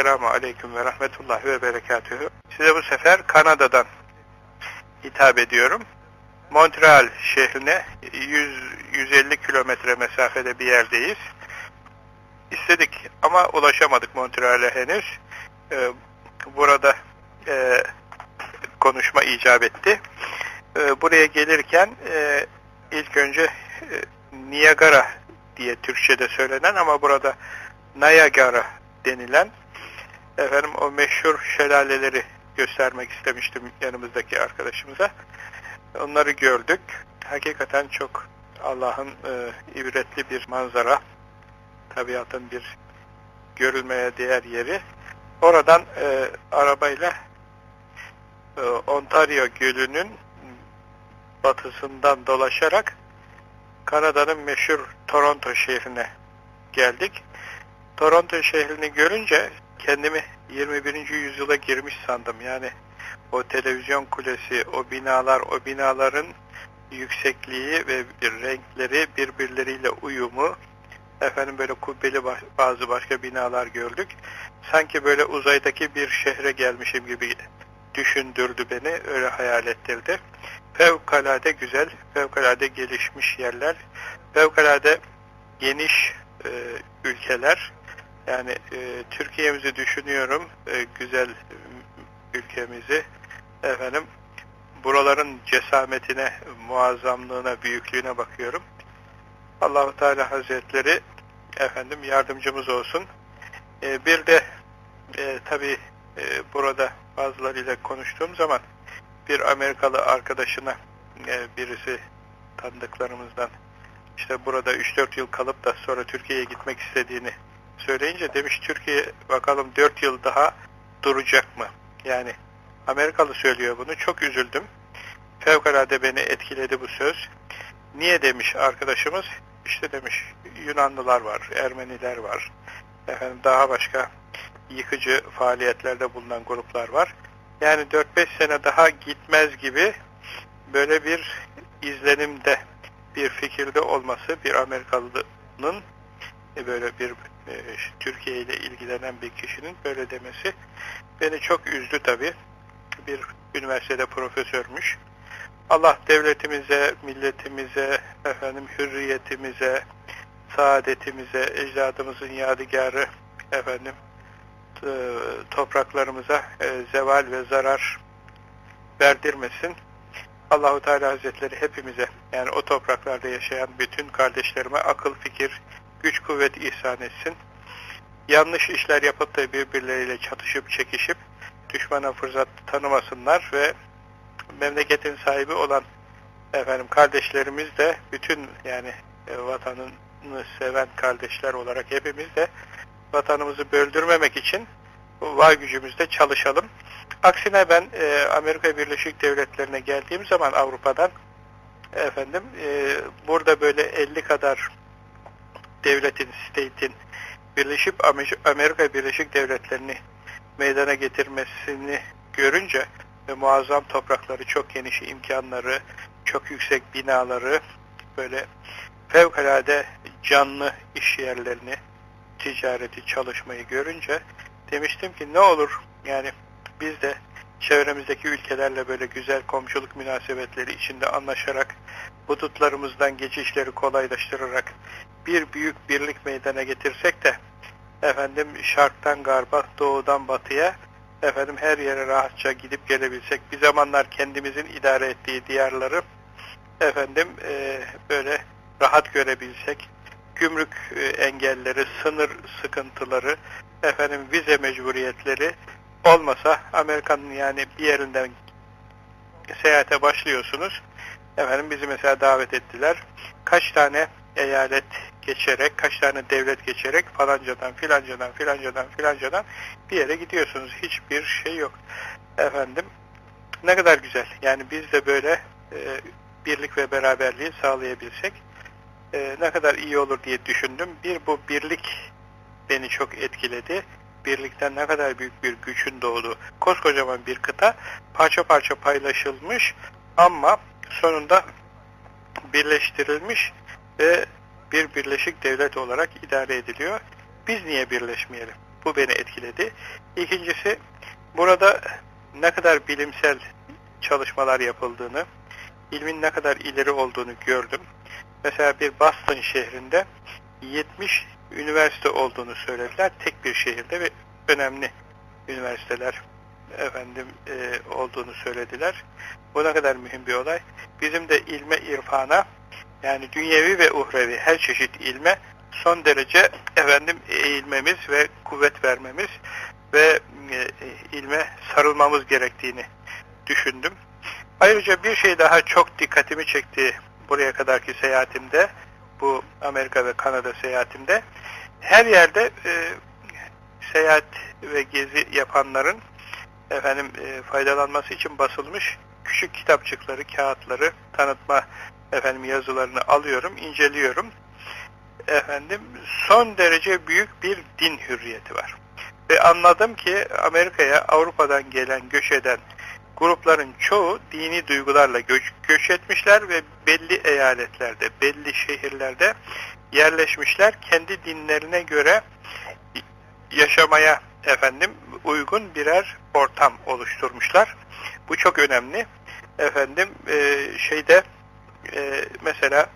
Esselamu Aleyküm ve Rahmetullahi ve Berekatühü. Size bu sefer Kanada'dan hitap ediyorum. Montreal şehrine 100-150 kilometre mesafede bir yerdeyiz. İstedik ama ulaşamadık Montreal'e henüz. Ee, burada e, konuşma icap etti. Ee, buraya gelirken e, ilk önce e, Niagara diye Türkçe'de söylenen ama burada Niagara denilen efendim o meşhur şelaleleri göstermek istemiştim yanımızdaki arkadaşımıza. Onları gördük. Hakikaten çok Allah'ın e, ibretli bir manzara, tabiatın bir görülmeye değer yeri. Oradan e, arabayla e, Ontario Gölü'nün batısından dolaşarak Kanada'nın meşhur Toronto şehrine geldik. Toronto şehrini görünce kendimi 21. yüzyıla girmiş sandım. Yani o televizyon kulesi, o binalar, o binaların yüksekliği ve renkleri birbirleriyle uyumu, efendim böyle kubbeli bazı başka binalar gördük. Sanki böyle uzaydaki bir şehre gelmişim gibi düşündürdü beni, öyle hayal ettirdi. Fevkalade güzel, fevkalade gelişmiş yerler, fevkalade geniş e, ülkeler. Yani e, Türkiye'mizi düşünüyorum, e, güzel ülkemizi. Efendim, buraların cesametine, muazzamlığına, büyüklüğüne bakıyorum. Allahu Teala Hazretleri efendim yardımcımız olsun. E, bir de e, tabi e, burada bazılarıyla konuştuğum zaman bir Amerikalı arkadaşına e, birisi tanıdıklarımızdan işte burada 3-4 yıl kalıp da sonra Türkiye'ye gitmek istediğini söyleyince demiş Türkiye bakalım 4 yıl daha duracak mı? Yani Amerikalı söylüyor bunu. Çok üzüldüm. Fevkalade beni etkiledi bu söz. Niye demiş arkadaşımız? İşte demiş Yunanlılar var, Ermeniler var. Efendim daha başka yıkıcı faaliyetlerde bulunan gruplar var. Yani 4-5 sene daha gitmez gibi böyle bir izlenimde, bir fikirde olması bir Amerikalının e, böyle bir e, Türkiye ile ilgilenen bir kişinin böyle demesi beni çok üzdü tabi. Bir üniversitede profesörmüş. Allah devletimize, milletimize, efendim hürriyetimize, saadetimize, ecdadımızın yadigarı, efendim e, topraklarımıza e, zeval ve zarar verdirmesin. Allahu Teala Hazretleri hepimize yani o topraklarda yaşayan bütün kardeşlerime akıl, fikir, güç, kuvvet ihsan etsin. Yanlış işler yapıp da birbirleriyle çatışıp çekişip düşmana fırsat tanımasınlar ve memleketin sahibi olan efendim kardeşlerimiz de bütün yani e, vatanını seven kardeşler olarak hepimiz de vatanımızı böldürmemek için var gücümüzde çalışalım. Aksine ben e, Amerika Birleşik Devletleri'ne geldiğim zaman Avrupa'dan efendim e, burada böyle 50 kadar devletin, state'in birleşip Amerika Birleşik Devletleri'ni meydana getirmesini görünce ve muazzam toprakları, çok geniş imkanları, çok yüksek binaları, böyle fevkalade canlı iş yerlerini, ticareti, çalışmayı görünce demiştim ki ne olur yani biz de çevremizdeki ülkelerle böyle güzel komşuluk münasebetleri içinde anlaşarak hudutlarımızdan geçişleri kolaylaştırarak bir büyük birlik meydana getirsek de efendim şarktan garba, doğudan batıya efendim her yere rahatça gidip gelebilsek, bir zamanlar kendimizin idare ettiği diyarları efendim e, böyle rahat görebilsek, gümrük e, engelleri, sınır sıkıntıları, efendim vize mecburiyetleri olmasa Amerika'nın yani bir yerinden seyahate başlıyorsunuz. Efendim bizi mesela davet ettiler. Kaç tane eyalet geçerek, kaç tane devlet geçerek falancadan, filancadan, filancadan, filancadan bir yere gidiyorsunuz. Hiçbir şey yok. Efendim ne kadar güzel. Yani biz de böyle e, birlik ve beraberliği sağlayabilsek e, ne kadar iyi olur diye düşündüm. Bir bu birlik beni çok etkiledi. Birlikten ne kadar büyük bir gücün doğdu. Koskocaman bir kıta parça parça paylaşılmış ama sonunda birleştirilmiş ve bir birleşik devlet olarak idare ediliyor. Biz niye birleşmeyelim? Bu beni etkiledi. İkincisi burada ne kadar bilimsel çalışmalar yapıldığını, ilmin ne kadar ileri olduğunu gördüm. Mesela bir Boston şehrinde 70 üniversite olduğunu söylediler. Tek bir şehirde ve önemli üniversiteler efendim e, olduğunu söylediler. Bu ne kadar mühim bir olay. Bizim de ilme, irfana yani dünyevi ve uhrevi her çeşit ilme son derece efendim eğilmemiz ve kuvvet vermemiz ve e, ilme sarılmamız gerektiğini düşündüm. Ayrıca bir şey daha çok dikkatimi çekti buraya kadarki seyahatimde, bu Amerika ve Kanada seyahatimde. Her yerde e, seyahat ve gezi yapanların efendim e, faydalanması için basılmış küçük kitapçıkları, kağıtları, tanıtma efendim yazılarını alıyorum, inceliyorum. Efendim son derece büyük bir din hürriyeti var. Ve anladım ki Amerika'ya Avrupa'dan gelen, göç eden grupların çoğu dini duygularla göç, göç etmişler ve belli eyaletlerde, belli şehirlerde yerleşmişler. Kendi dinlerine göre yaşamaya efendim uygun birer ortam oluşturmuşlar. Bu çok önemli. Efendim e, şeyde e, mesela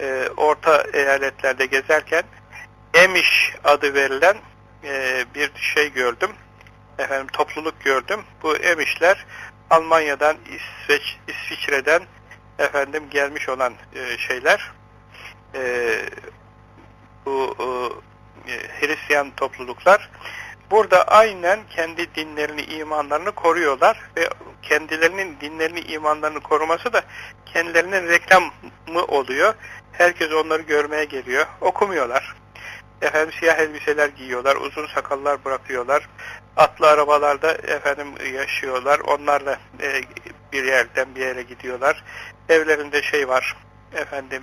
e, orta eyaletlerde gezerken Emiş adı verilen e, bir şey gördüm. Efendim topluluk gördüm. Bu Emişler Almanya'dan, İsveç, İsviçre'den efendim gelmiş olan e, şeyler e, bu e, Hristiyan topluluklar burada aynen kendi dinlerini, imanlarını koruyorlar ve kendilerinin dinlerini, imanlarını koruması da kendilerinin reklamı oluyor. Herkes onları görmeye geliyor. Okumuyorlar. Efendim siyah elbiseler giyiyorlar, uzun sakallar bırakıyorlar. Atlı arabalarda efendim yaşıyorlar. Onlarla e, bir yerden bir yere gidiyorlar. Evlerinde şey var. Efendim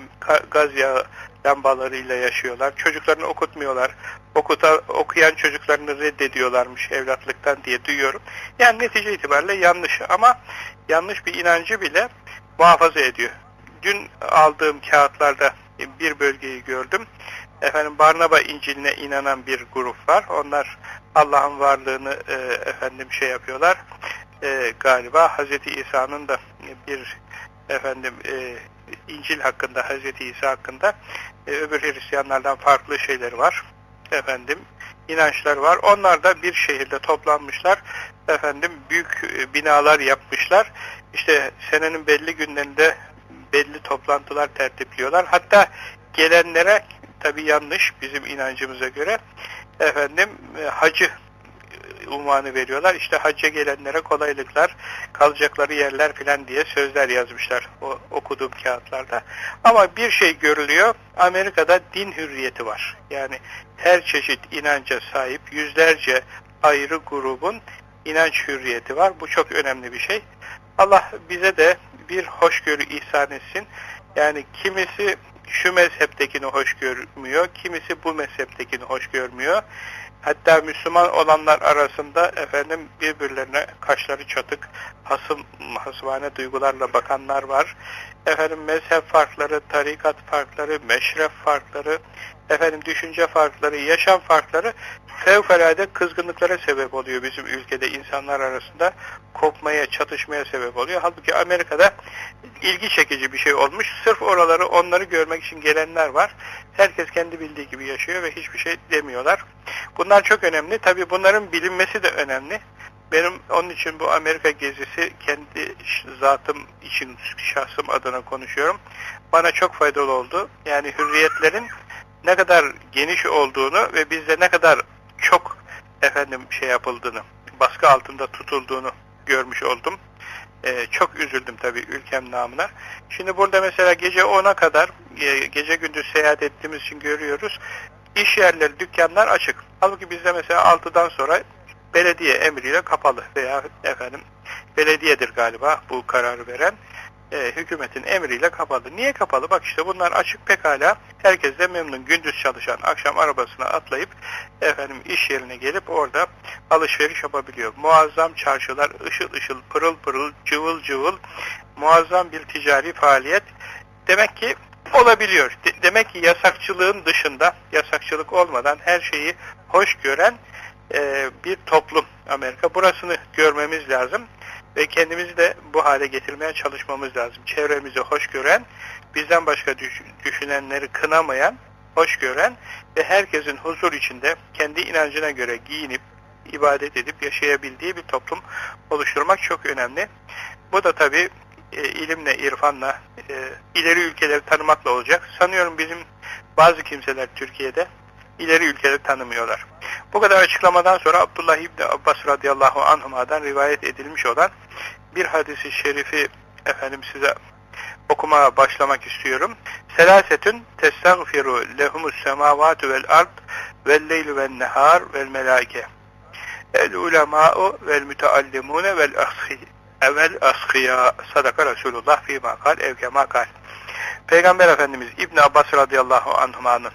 gaz yağı lambalarıyla yaşıyorlar. Çocuklarını okutmuyorlar. Okuta, okuyan çocuklarını reddediyorlarmış evlatlıktan diye duyuyorum. Yani netice itibariyle yanlış ama yanlış bir inancı bile muhafaza ediyor. Dün aldığım kağıtlarda bir bölgeyi gördüm. Efendim Barnaba İncil'ine inanan bir grup var. Onlar Allah'ın varlığını e, efendim şey yapıyorlar. E, galiba Hazreti İsa'nın da bir efendim e, İncil hakkında, Hazreti İsa hakkında e, öbür Hristiyanlardan farklı şeyleri var. Efendim inançlar var. Onlar da bir şehirde toplanmışlar. Efendim büyük e, binalar yapmışlar. İşte senenin belli günlerinde belli toplantılar tertipliyorlar. Hatta gelenlere tabi yanlış bizim inancımıza göre efendim e, hacı unvanı veriyorlar. İşte hacca gelenlere kolaylıklar, kalacakları yerler filan diye sözler yazmışlar o okuduğum kağıtlarda. Ama bir şey görülüyor, Amerika'da din hürriyeti var. Yani her çeşit inanca sahip yüzlerce ayrı grubun inanç hürriyeti var. Bu çok önemli bir şey. Allah bize de bir hoşgörü ihsan etsin. Yani kimisi şu mezheptekini hoş görmüyor, kimisi bu mezheptekini hoş görmüyor. Hatta Müslüman olanlar arasında efendim birbirlerine kaşları çatık, hasım, hasvane duygularla bakanlar var. Efendim mezhep farkları, tarikat farkları, meşref farkları, efendim düşünce farkları, yaşam farkları fevkalade kızgınlıklara sebep oluyor bizim ülkede insanlar arasında kopmaya, çatışmaya sebep oluyor. Halbuki Amerika'da ilgi çekici bir şey olmuş. Sırf oraları, onları görmek için gelenler var. Herkes kendi bildiği gibi yaşıyor ve hiçbir şey demiyorlar. Bunlar çok önemli. Tabi bunların bilinmesi de önemli. Benim onun için bu Amerika gezisi kendi zatım için, şahsım adına konuşuyorum. Bana çok faydalı oldu. Yani hürriyetlerin ne kadar geniş olduğunu ve bizde ne kadar çok efendim şey yapıldığını, baskı altında tutulduğunu görmüş oldum. Ee, çok üzüldüm tabii ülkem namına. Şimdi burada mesela gece 10'a kadar, e, gece gündüz seyahat ettiğimiz için görüyoruz. İş yerleri, dükkanlar açık. Halbuki bizde mesela 6'dan sonra belediye emriyle kapalı veya efendim belediyedir galiba bu kararı veren e, hükümetin emriyle kapalı. Niye kapalı? Bak işte bunlar açık pekala. Herkes de memnun. Gündüz çalışan akşam arabasına atlayıp efendim iş yerine gelip orada alışveriş yapabiliyor. Muazzam çarşılar ışıl ışıl pırıl pırıl cıvıl cıvıl muazzam bir ticari faaliyet. Demek ki olabiliyor. De demek ki yasakçılığın dışında yasakçılık olmadan her şeyi hoş gören e, bir toplum Amerika. Burasını görmemiz lazım ve kendimizi de bu hale getirmeye çalışmamız lazım. Çevremizi hoş gören, bizden başka düşünenleri kınamayan, hoş gören ve herkesin huzur içinde kendi inancına göre giyinip, ibadet edip yaşayabildiği bir toplum oluşturmak çok önemli. Bu da tabi e, ilimle, irfanla, e, ileri ülkeleri tanımakla olacak. Sanıyorum bizim bazı kimseler Türkiye'de ileri ülkeleri tanımıyorlar. Bu kadar açıklamadan sonra Abdullah İbni Abbas radıyallahu anhuma'dan rivayet edilmiş olan bir hadisi şerifi efendim size okumaya başlamak istiyorum. Selasetün testagfiru lehumus semavatu vel ard vel leylu vel nehar vel melaike. El ulema'u vel müteallimune vel evvel askıya sadaka Resulullah fîmâ kal evkemâ kal. Peygamber Efendimiz İbn Abbas radıyallahu anhuma'nın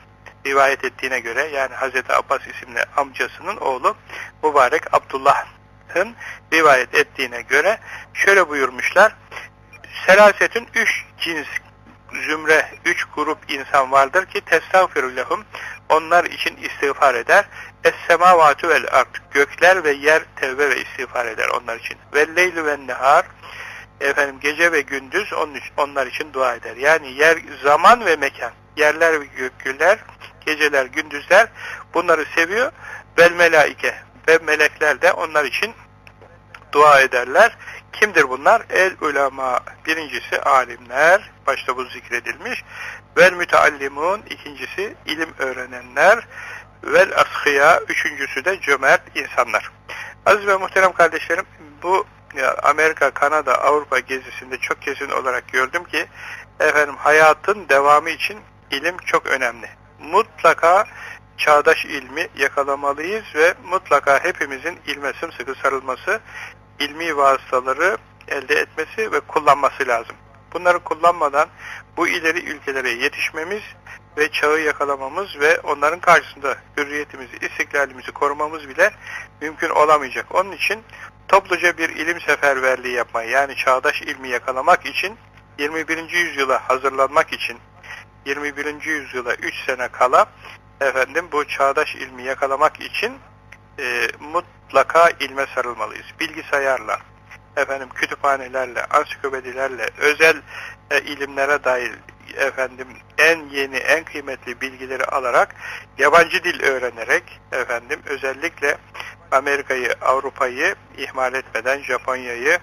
rivayet ettiğine göre yani Hazreti Abbas isimli amcasının oğlu mübarek Abdullah'ın rivayet ettiğine göre şöyle buyurmuşlar. Selasetün üç cins zümre, üç grup insan vardır ki testağfirulehum onlar için istiğfar eder. Es-semavatu vel ard gökler ve yer tevbe ve istiğfar eder onlar için. Ve leylu ve nehar efendim gece ve gündüz onlar için dua eder. Yani yer zaman ve mekan. Yerler ve gökler, geceler, gündüzler bunları seviyor. Vel melaike ve melekler de onlar için dua ederler. Kimdir bunlar? El ulema. Birincisi alimler. Başta bu zikredilmiş. Vel müteallimun. ikincisi ilim öğrenenler. Vel askıya. Üçüncüsü de cömert insanlar. Aziz ve muhterem kardeşlerim bu Amerika, Kanada, Avrupa gezisinde çok kesin olarak gördüm ki efendim hayatın devamı için ilim çok önemli. Mutlaka çağdaş ilmi yakalamalıyız ve mutlaka hepimizin ilme sımsıkı sarılması, ilmi vasıtaları elde etmesi ve kullanması lazım. Bunları kullanmadan bu ileri ülkelere yetişmemiz ve çağı yakalamamız ve onların karşısında hürriyetimizi, istiklalimizi korumamız bile mümkün olamayacak. Onun için topluca bir ilim seferberliği yapmayı yani çağdaş ilmi yakalamak için 21. yüzyıla hazırlanmak için 21. yüzyıla 3 sene kala efendim bu çağdaş ilmi yakalamak için e, mutlaka ilme sarılmalıyız. Bilgisayarla, efendim kütüphanelerle, ansiklopedilerle, özel e, ilimlere dair efendim en yeni, en kıymetli bilgileri alarak yabancı dil öğrenerek efendim özellikle Amerika'yı, Avrupa'yı ihmal etmeden, Japonya'yı,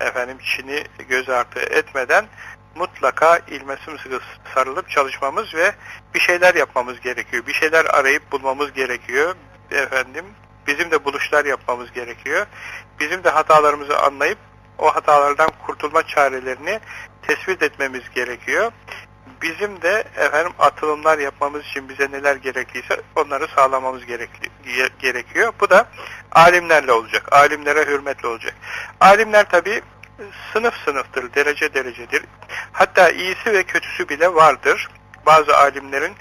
efendim Çin'i göz ardı etmeden mutlaka ilme sımsıkı sarılıp çalışmamız ve bir şeyler yapmamız gerekiyor. Bir şeyler arayıp bulmamız gerekiyor. Efendim bizim de buluşlar yapmamız gerekiyor. Bizim de hatalarımızı anlayıp o hatalardan kurtulma çarelerini tespit etmemiz gerekiyor. Bizim de efendim atılımlar yapmamız için bize neler gerekliyse onları sağlamamız gerekiyor. Bu da alimlerle olacak. Alimlere hürmetle olacak. Alimler tabi sınıf sınıftır, derece derecedir. Hatta iyisi ve kötüsü bile vardır. Bazı alimlerin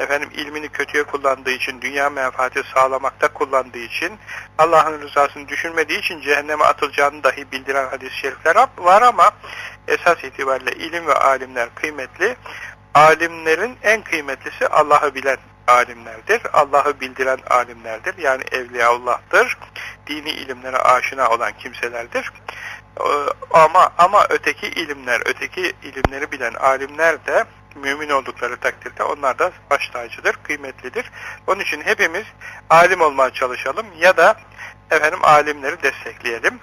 efendim ilmini kötüye kullandığı için, dünya menfaati sağlamakta kullandığı için, Allah'ın rızasını düşünmediği için cehenneme atılacağını dahi bildiren hadis-i şerifler var ama esas itibariyle ilim ve alimler kıymetli. Alimlerin en kıymetlisi Allah'ı bilen alimlerdir. Allah'ı bildiren alimlerdir. Yani Evliyaullah'tır. Dini ilimlere aşina olan kimselerdir. Ee, ama ama öteki ilimler, öteki ilimleri bilen alimler de mümin oldukları takdirde onlar da baş tacıdır, kıymetlidir. Onun için hepimiz alim olmaya çalışalım ya da efendim alimleri destekleyelim.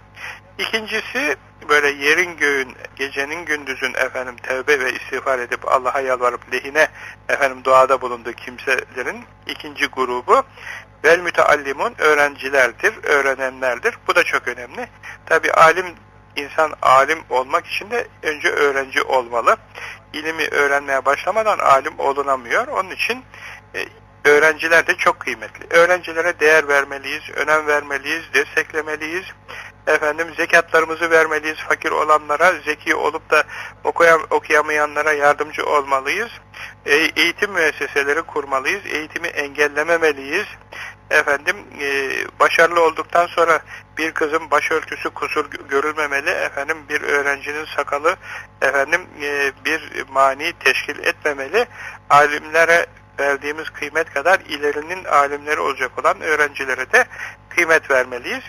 İkincisi böyle yerin göğün, gecenin gündüzün efendim tevbe ve istiğfar edip Allah'a yalvarıp lehine efendim duada bulunduğu kimselerin ikinci grubu vel müteallimun öğrencilerdir, öğrenenlerdir. Bu da çok önemli. Tabi alim insan alim olmak için de önce öğrenci olmalı. İlimi öğrenmeye başlamadan alim olunamıyor. Onun için e, öğrenciler de çok kıymetli. Öğrencilere değer vermeliyiz, önem vermeliyiz, desteklemeliyiz. Efendim zekatlarımızı vermeliyiz fakir olanlara, zeki olup da okuyam okuyamayanlara yardımcı olmalıyız. E eğitim müesseseleri kurmalıyız, eğitimi engellememeliyiz efendim e, başarılı olduktan sonra bir kızın başörtüsü kusur görülmemeli efendim bir öğrencinin sakalı efendim e, bir mani teşkil etmemeli alimlere verdiğimiz kıymet kadar ilerinin alimleri olacak olan öğrencilere de kıymet vermeliyiz.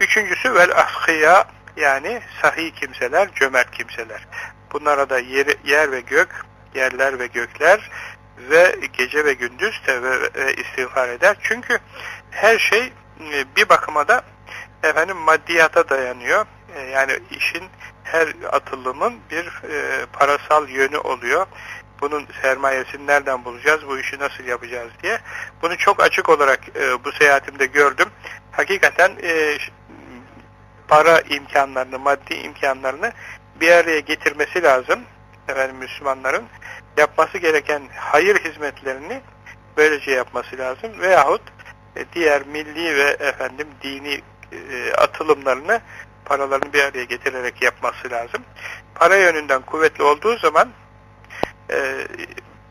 Üçüncüsü vel ahkıya yani sahih kimseler, cömert kimseler. Bunlara da yer, yer ve gök, yerler ve gökler ve gece ve gündüz tevbe ve istiğfar eder. Çünkü her şey e, bir bakıma da efendim maddiyata dayanıyor. E, yani işin her atılımın bir e, parasal yönü oluyor. Bunun sermayesini nereden bulacağız, bu işi nasıl yapacağız diye. Bunu çok açık olarak bu seyahatimde gördüm. Hakikaten para imkanlarını, maddi imkanlarını bir araya getirmesi lazım. Efendim Müslümanların yapması gereken hayır hizmetlerini böylece yapması lazım. Veyahut e, diğer milli ve efendim dini e, atılımlarını paralarını bir araya getirerek yapması lazım. Para yönünden kuvvetli olduğu zaman e,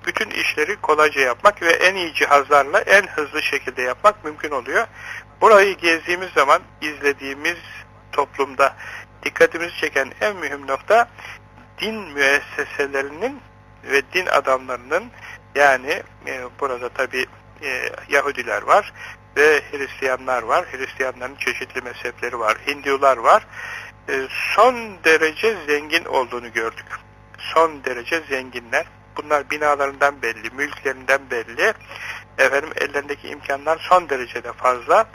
bütün işleri kolayca yapmak ve en iyi cihazlarla en hızlı şekilde yapmak mümkün oluyor. Burayı gezdiğimiz zaman izlediğimiz toplumda dikkatimizi çeken en mühim nokta din müesseselerinin ve din adamlarının yani e, burada tabi e, Yahudiler var ve Hristiyanlar var. Hristiyanların çeşitli mezhepleri var. Hindular var. E, son derece zengin olduğunu gördük. Son derece zenginler. Bunlar binalarından belli, mülklerinden belli. Efendim ellerindeki imkanlar son derecede fazla.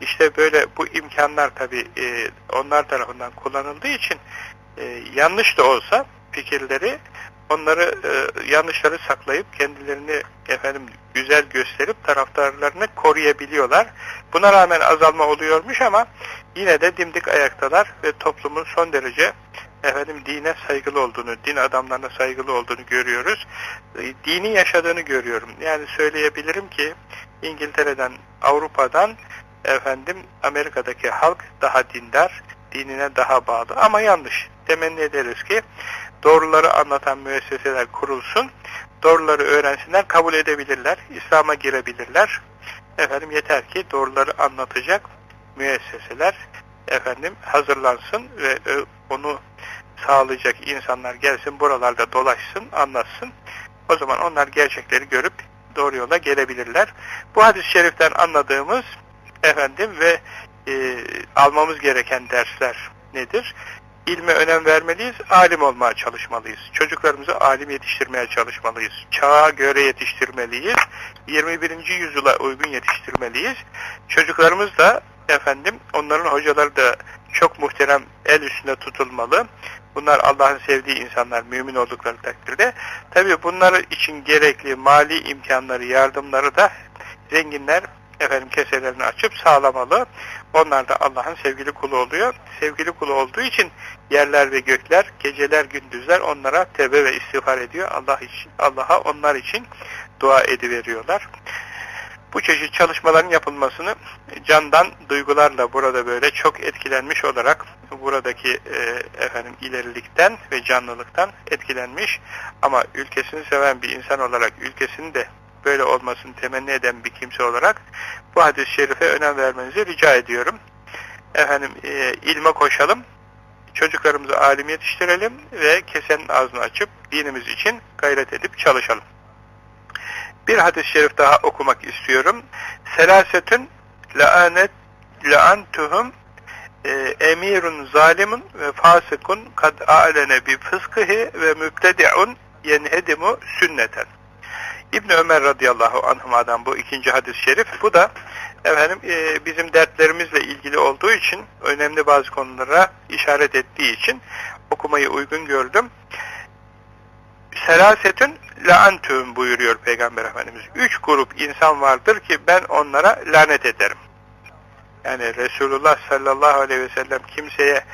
İşte böyle bu imkanlar tabi e, onlar tarafından kullanıldığı için e, yanlış da olsa fikirleri onları e, yanlışları saklayıp kendilerini efendim güzel gösterip taraftarlarını koruyabiliyorlar. Buna rağmen azalma oluyormuş ama yine de dimdik ayaktalar ve toplumun son derece efendim dine saygılı olduğunu, din adamlarına saygılı olduğunu görüyoruz. E, dini yaşadığını görüyorum. Yani söyleyebilirim ki İngiltere'den, Avrupa'dan efendim Amerika'daki halk daha dindar, dinine daha bağlı ama yanlış. Temenni ederiz ki doğruları anlatan müesseseler kurulsun, doğruları öğrensinler, kabul edebilirler, İslam'a girebilirler. Efendim yeter ki doğruları anlatacak müesseseler efendim hazırlansın ve onu sağlayacak insanlar gelsin buralarda dolaşsın, anlatsın. O zaman onlar gerçekleri görüp doğru yola gelebilirler. Bu hadis-i şeriften anladığımız efendim ve e, almamız gereken dersler nedir? İlme önem vermeliyiz, alim olmaya çalışmalıyız. Çocuklarımızı alim yetiştirmeye çalışmalıyız. Çağa göre yetiştirmeliyiz. 21. yüzyıla uygun yetiştirmeliyiz. Çocuklarımız da efendim onların hocaları da çok muhterem el üstünde tutulmalı. Bunlar Allah'ın sevdiği insanlar, mümin oldukları takdirde. Tabi bunları için gerekli mali imkanları, yardımları da zenginler efendim keselerini açıp sağlamalı. Onlar da Allah'ın sevgili kulu oluyor. Sevgili kulu olduğu için yerler ve gökler, geceler, gündüzler onlara tevbe ve istiğfar ediyor. Allah için, Allah'a onlar için dua ediveriyorlar. Bu çeşit çalışmaların yapılmasını candan duygularla burada böyle çok etkilenmiş olarak buradaki e, efendim ilerilikten ve canlılıktan etkilenmiş ama ülkesini seven bir insan olarak ülkesini de böyle olmasını temenni eden bir kimse olarak bu hadis-i şerife önem vermenizi rica ediyorum. Efendim e, ilme koşalım, çocuklarımızı alim yetiştirelim ve kesenin ağzını açıp dinimiz için gayret edip çalışalım. Bir hadis-i şerif daha okumak istiyorum. Selasetün la'anet la'antuhum e, emirun zalimun ve fasıkun kad a'lene bi fıskıhi ve mübtedi'un yenhedimu sünneten. İbn Ömer radıyallahu anhuma'dan bu ikinci hadis-i şerif. Bu da efendim e, bizim dertlerimizle ilgili olduğu için önemli bazı konulara işaret ettiği için okumayı uygun gördüm. Selasetün laantüm buyuruyor Peygamber Efendimiz. Üç grup insan vardır ki ben onlara lanet ederim. Yani Resulullah sallallahu aleyhi ve sellem kimseye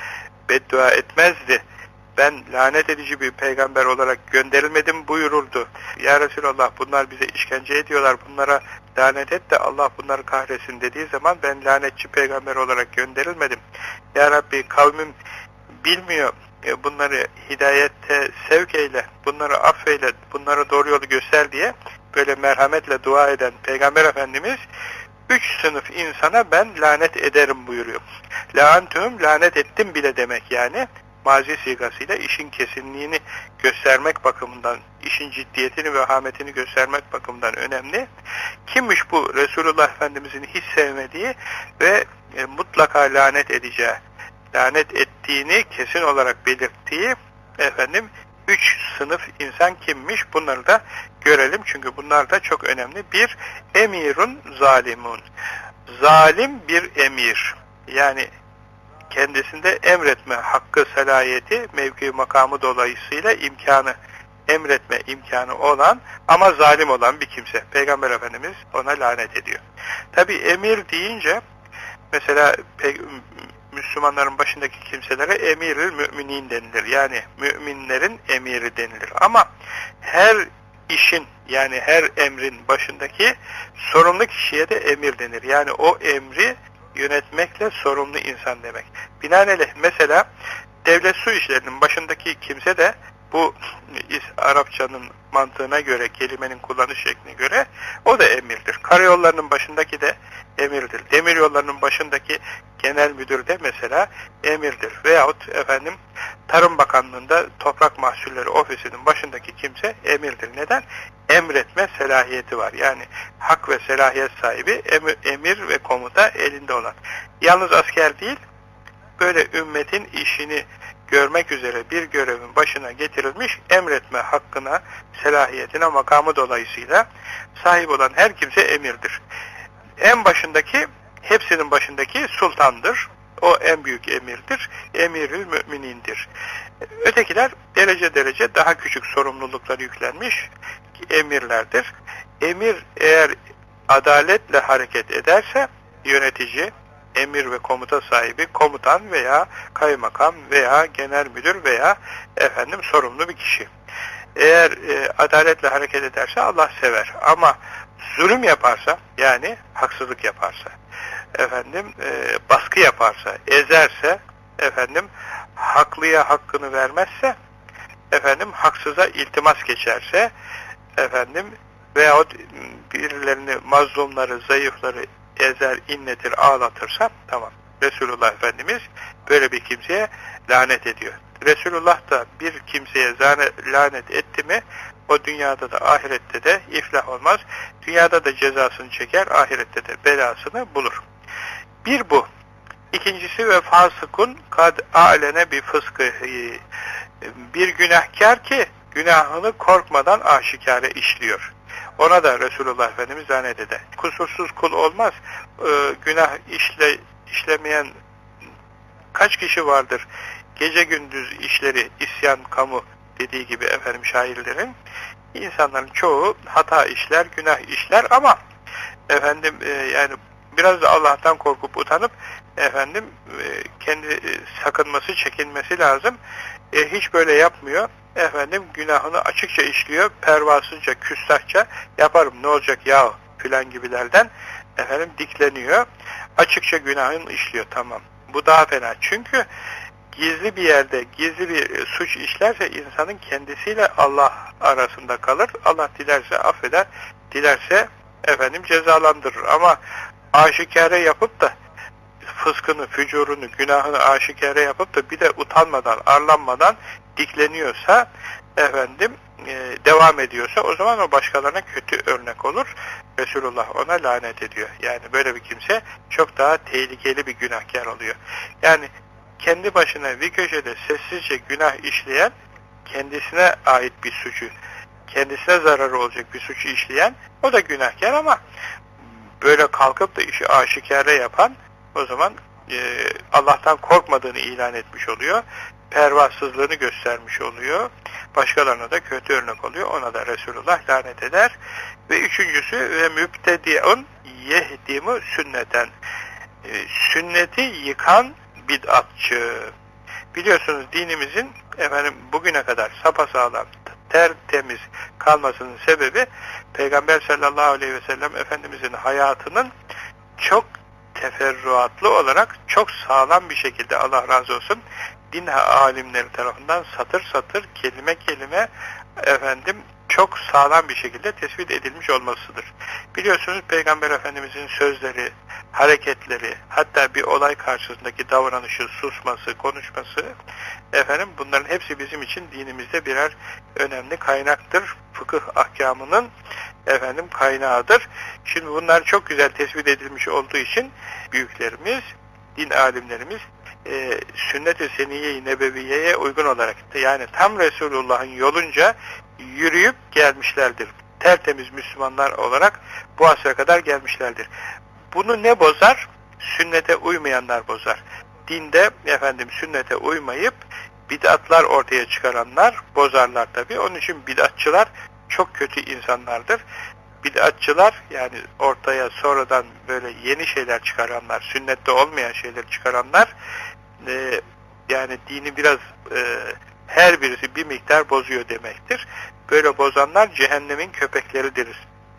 beddua etmezdi ben lanet edici bir peygamber olarak gönderilmedim buyururdu. Ya Resulallah bunlar bize işkence ediyorlar bunlara lanet et de Allah bunları kahretsin dediği zaman ben lanetçi peygamber olarak gönderilmedim. Ya Rabbi kavmim bilmiyor e, bunları hidayette sevk eyle, bunları affeyle, bunlara doğru yolu göster diye böyle merhametle dua eden Peygamber Efendimiz üç sınıf insana ben lanet ederim buyuruyor. Laantüm lanet ettim bile demek yani mazi sigasıyla işin kesinliğini göstermek bakımından, işin ciddiyetini ve hametini göstermek bakımından önemli. Kimmiş bu Resulullah Efendimizin hiç sevmediği ve e, mutlaka lanet edeceği, lanet ettiğini kesin olarak belirttiği efendim üç sınıf insan kimmiş bunları da görelim çünkü bunlar da çok önemli. Bir, emirun zalimun. Zalim bir emir. Yani kendisinde emretme hakkı, selahiyeti, mevki makamı dolayısıyla imkanı, emretme imkanı olan ama zalim olan bir kimse. Peygamber Efendimiz ona lanet ediyor. Tabi emir deyince mesela Müslümanların başındaki kimselere emirül müminin denilir. Yani müminlerin emiri denilir. Ama her işin yani her emrin başındaki sorumlu kişiye de emir denir. Yani o emri yönetmekle sorumlu insan demek. Binaenaleyh mesela devlet su işlerinin başındaki kimse de bu Arapçanın mantığına göre, kelimenin kullanış şekline göre o da emirdir. Karayollarının başındaki de emirdir. Demir yollarının başındaki genel müdür de mesela emirdir. Veyahut efendim Tarım Bakanlığı'nda Toprak Mahsulleri Ofisi'nin başındaki kimse emirdir. Neden? Emretme selahiyeti var. Yani hak ve selahiyet sahibi emir ve komuta elinde olan. Yalnız asker değil, böyle ümmetin işini görmek üzere bir görevin başına getirilmiş emretme hakkına, selahiyetine, makamı dolayısıyla sahip olan her kimse emirdir. En başındaki, hepsinin başındaki sultandır. O en büyük emirdir. Emirül müminindir. Ötekiler derece derece daha küçük sorumluluklar yüklenmiş emirlerdir. Emir eğer adaletle hareket ederse yönetici, emir ve komuta sahibi komutan veya kaymakam veya genel müdür veya efendim sorumlu bir kişi. Eğer e, adaletle hareket ederse Allah sever. Ama zulüm yaparsa yani haksızlık yaparsa efendim e, baskı yaparsa, ezerse efendim haklıya hakkını vermezse efendim haksıza iltimas geçerse efendim veyahut birilerini mazlumları, zayıfları ezer, inletir, ağlatırsa tamam. Resulullah Efendimiz böyle bir kimseye lanet ediyor. Resulullah da bir kimseye lanet etti mi o dünyada da ahirette de iflah olmaz. Dünyada da cezasını çeker, ahirette de belasını bulur. Bir bu. İkincisi ve fasıkun kad alene bir fıskı bir günahkar ki günahını korkmadan aşikare işliyor. Ona da Resulullah Efendimiz lanet eder. Kusursuz kul olmaz. Ee, günah işle, işlemeyen kaç kişi vardır? Gece gündüz işleri, isyan, kamu dediği gibi efendim şairlerin insanların çoğu hata işler, günah işler ama efendim e, yani biraz da Allah'tan korkup utanıp efendim e, kendi e, sakınması, çekinmesi lazım. E, hiç böyle yapmıyor efendim günahını açıkça işliyor, pervasızca, küstahça yaparım ne olacak ya filan gibilerden efendim dikleniyor. Açıkça günahını işliyor tamam. Bu daha fena. Çünkü gizli bir yerde gizli bir suç işlerse insanın kendisiyle Allah arasında kalır. Allah dilerse affeder, dilerse efendim cezalandırır. Ama aşikare yapıp da fıskını, fücurunu, günahını aşikare yapıp da bir de utanmadan, arlanmadan dikleniyorsa, efendim e, devam ediyorsa o zaman o başkalarına kötü örnek olur. Resulullah ona lanet ediyor. Yani böyle bir kimse çok daha tehlikeli bir günahkar oluyor. Yani kendi başına bir köşede sessizce günah işleyen, kendisine ait bir suçu, kendisine zararı olacak bir suçu işleyen, o da günahkar ama böyle kalkıp da işi aşikare yapan, o zaman e, Allah'tan korkmadığını ilan etmiş oluyor pervasızlığını göstermiş oluyor. Başkalarına da kötü örnek oluyor. Ona da Resulullah lanet eder. Ve üçüncüsü ve mübtedi'un yehdimu sünneten. E, sünneti yıkan bid'atçı. Biliyorsunuz dinimizin efendim bugüne kadar sapasağlam, tertemiz kalmasının sebebi Peygamber sallallahu aleyhi ve sellem Efendimizin hayatının çok teferruatlı olarak çok sağlam bir şekilde Allah razı olsun din alimleri tarafından satır satır, kelime kelime efendim çok sağlam bir şekilde tespit edilmiş olmasıdır. Biliyorsunuz Peygamber Efendimizin sözleri, hareketleri, hatta bir olay karşısındaki davranışı, susması, konuşması, efendim bunların hepsi bizim için dinimizde birer önemli kaynaktır. Fıkıh ahkamının efendim kaynağıdır. Şimdi bunlar çok güzel tespit edilmiş olduğu için büyüklerimiz, din alimlerimiz e, sünnet-i seniye-i nebeviyeye uygun olarak yani tam Resulullah'ın yolunca yürüyüp gelmişlerdir. Tertemiz Müslümanlar olarak bu asra kadar gelmişlerdir. Bunu ne bozar? Sünnete uymayanlar bozar. Dinde efendim sünnete uymayıp bid'atlar ortaya çıkaranlar bozarlar tabi. Onun için bid'atçılar çok kötü insanlardır. Bid'atçılar yani ortaya sonradan böyle yeni şeyler çıkaranlar, sünnette olmayan şeyler çıkaranlar e, yani dini biraz e, her birisi bir miktar bozuyor demektir. Böyle bozanlar cehennemin köpekleridir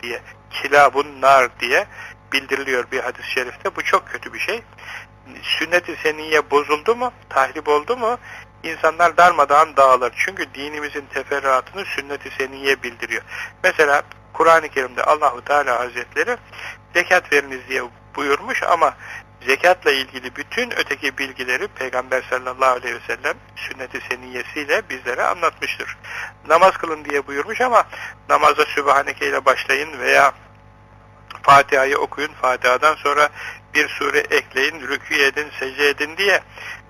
diye, kilabun nar diye bildiriliyor bir hadis-i şerifte. Bu çok kötü bir şey. Sünnet-i seniye bozuldu mu, tahrip oldu mu insanlar darmadağın dağılır. Çünkü dinimizin teferruatını sünnet-i seniye bildiriyor. Mesela Kur'an-ı Kerim'de Allahu Teala Hazretleri zekat veriniz diye buyurmuş ama zekatla ilgili bütün öteki bilgileri Peygamber sallallahu aleyhi ve sellem sünnet-i seniyesiyle bizlere anlatmıştır. Namaz kılın diye buyurmuş ama namaza Sübhaneke ile başlayın veya Fatiha'yı okuyun, Fatiha'dan sonra bir sure ekleyin, rükû edin, secde edin diye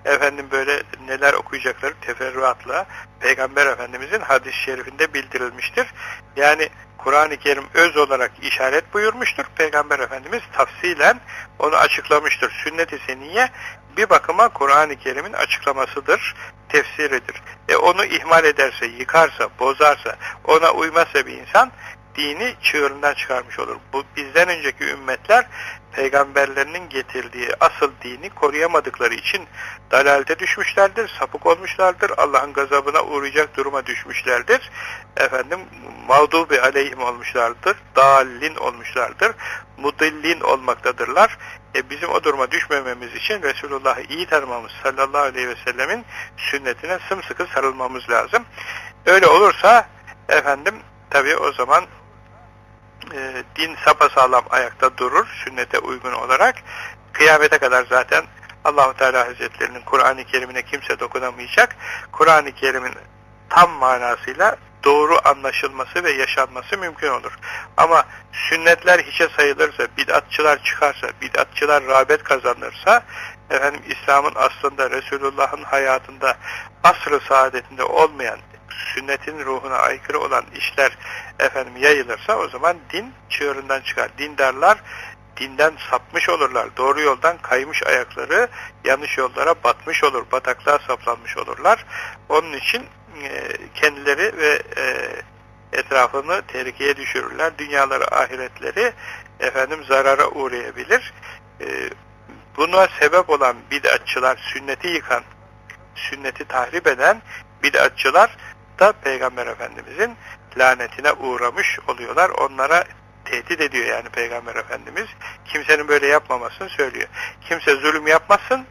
efendim böyle neler okuyacakları teferruatla Peygamber Efendimizin hadis-i şerifinde bildirilmiştir. Yani Kur'an-ı Kerim öz olarak işaret buyurmuştur. Peygamber Efendimiz tafsilen onu açıklamıştır. Sünnet-i seniye bir bakıma Kur'an-ı Kerim'in açıklamasıdır, tefsiridir. E onu ihmal ederse, yıkarsa, bozarsa, ona uymazsa bir insan dini çığırından çıkarmış olur. Bu bizden önceki ümmetler peygamberlerinin getirdiği asıl dini koruyamadıkları için dalalete düşmüşlerdir, sapık olmuşlardır, Allah'ın gazabına uğrayacak duruma düşmüşlerdir. Efendim mağdubi aleyhim olmuşlardır, dalin olmuşlardır, mudillin olmaktadırlar. E bizim o duruma düşmememiz için Resulullah'ı iyi tanımamız sallallahu aleyhi ve sellemin sünnetine sımsıkı sarılmamız lazım. Öyle olursa efendim tabi o zaman e, din sapasağlam ayakta durur sünnete uygun olarak. Kıyamete kadar zaten Allahu Teala Hazretlerinin Kur'an-ı Kerim'ine kimse dokunamayacak. Kur'an-ı Kerim'in tam manasıyla doğru anlaşılması ve yaşanması mümkün olur. Ama sünnetler hiçe sayılırsa, bid'atçılar çıkarsa, bid'atçılar rağbet kazanırsa, efendim İslam'ın aslında Resulullah'ın hayatında asr-ı saadetinde olmayan sünnetin ruhuna aykırı olan işler efendim yayılırsa o zaman din çığırından çıkar. Dindarlar dinden sapmış olurlar. Doğru yoldan kaymış ayakları yanlış yollara batmış olur. Bataklığa saplanmış olurlar. Onun için e, kendileri ve e, etrafını tehlikeye düşürürler. Dünyaları, ahiretleri efendim zarara uğrayabilir. E, buna sebep olan bid'atçılar, sünneti yıkan, sünneti tahrip eden bid'atçılar da Peygamber Efendimizin lanetine uğramış oluyorlar. Onlara tehdit ediyor yani Peygamber Efendimiz. Kimsenin böyle yapmamasını söylüyor. Kimse zulüm yapmasın,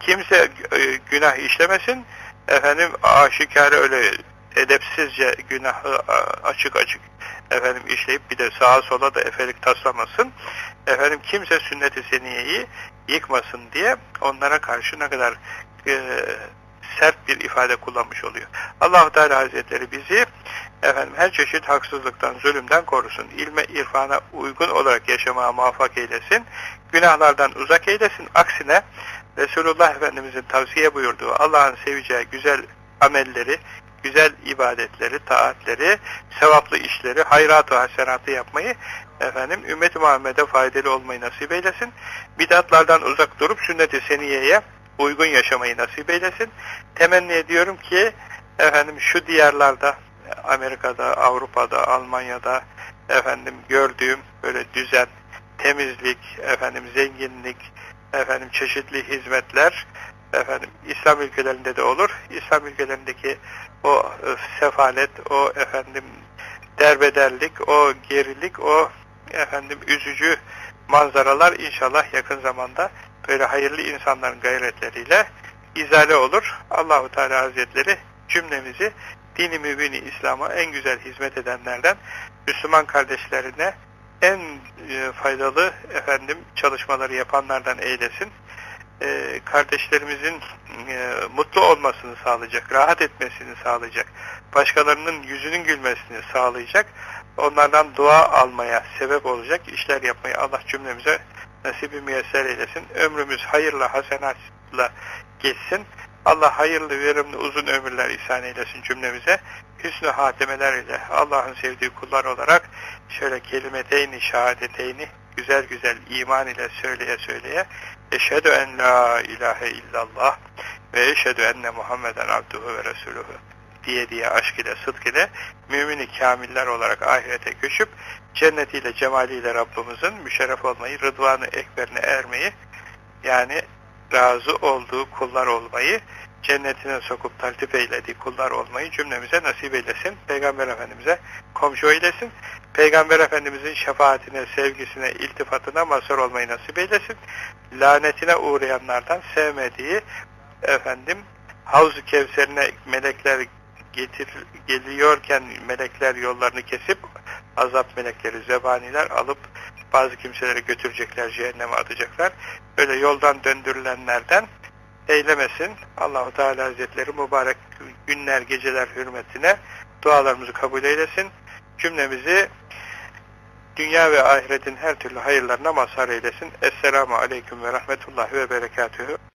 kimse e, günah işlemesin, efendim aşikare öyle edepsizce günahı açık açık efendim işleyip bir de sağa sola da efelik taslamasın. Efendim kimse sünnet-i seniyeyi yıkmasın diye onlara karşı ne kadar e, sert bir ifade kullanmış oluyor. allah Teala Hazretleri bizi efendim her çeşit haksızlıktan, zulümden korusun. İlme, irfana uygun olarak yaşamaya muvaffak eylesin. Günahlardan uzak eylesin. Aksine Resulullah Efendimizin tavsiye buyurduğu Allah'ın seveceği güzel amelleri, güzel ibadetleri, taatleri, sevaplı işleri, hayrat ve hasenatı yapmayı efendim ümmet-i Muhammed'e faydalı olmayı nasip eylesin. Bidatlardan uzak durup sünnet-i seniyeye uygun yaşamayı nasip eylesin. Temenni ediyorum ki efendim şu diyarlarda Amerika'da, Avrupa'da, Almanya'da efendim gördüğüm böyle düzen, temizlik, efendim zenginlik, efendim çeşitli hizmetler efendim İslam ülkelerinde de olur. İslam ülkelerindeki o sefalet, o efendim derbederlik, o gerilik, o efendim üzücü manzaralar inşallah yakın zamanda böyle hayırlı insanların gayretleriyle izale olur. Allahu Teala Hazretleri cümlemizi dini mübini İslam'a en güzel hizmet edenlerden Müslüman kardeşlerine en e, faydalı efendim çalışmaları yapanlardan eylesin. E, kardeşlerimizin e, mutlu olmasını sağlayacak, rahat etmesini sağlayacak, başkalarının yüzünün gülmesini sağlayacak, onlardan dua almaya sebep olacak işler yapmayı Allah cümlemize nasibi müyesser eylesin. Ömrümüz hayırla, hasenatla geçsin. Allah hayırlı, verimli, uzun ömürler ihsan eylesin cümlemize. Hüsnü hatemeler ile Allah'ın sevdiği kullar olarak şöyle kelimeteyni, şehadeteyni güzel güzel iman ile söyleye söyleye Eşhedü en la ilahe illallah ve eşhedü enne Muhammeden abduhu ve resuluhu diye diye aşk ile sıdk ile mümini kamiller olarak ahirete göçüp cennetiyle cemaliyle Rabbimizin müşerref olmayı, rıdvanı ekberine ermeyi yani razı olduğu kullar olmayı cennetine sokup taltif eylediği kullar olmayı cümlemize nasip eylesin. Peygamber Efendimiz'e komşu eylesin. Peygamber Efendimiz'in şefaatine, sevgisine, iltifatına mazhar olmayı nasip eylesin. Lanetine uğrayanlardan sevmediği efendim Havz-ı Kevser'ine melekler getir, geliyorken melekler yollarını kesip azap melekleri, zebaniler alıp bazı kimseleri götürecekler, cehenneme atacaklar. Böyle yoldan döndürülenlerden eylemesin. Allahu Teala Hazretleri mübarek günler, geceler hürmetine dualarımızı kabul eylesin. Cümlemizi dünya ve ahiretin her türlü hayırlarına mazhar eylesin. Esselamu Aleyküm ve Rahmetullahi ve Berekatühü.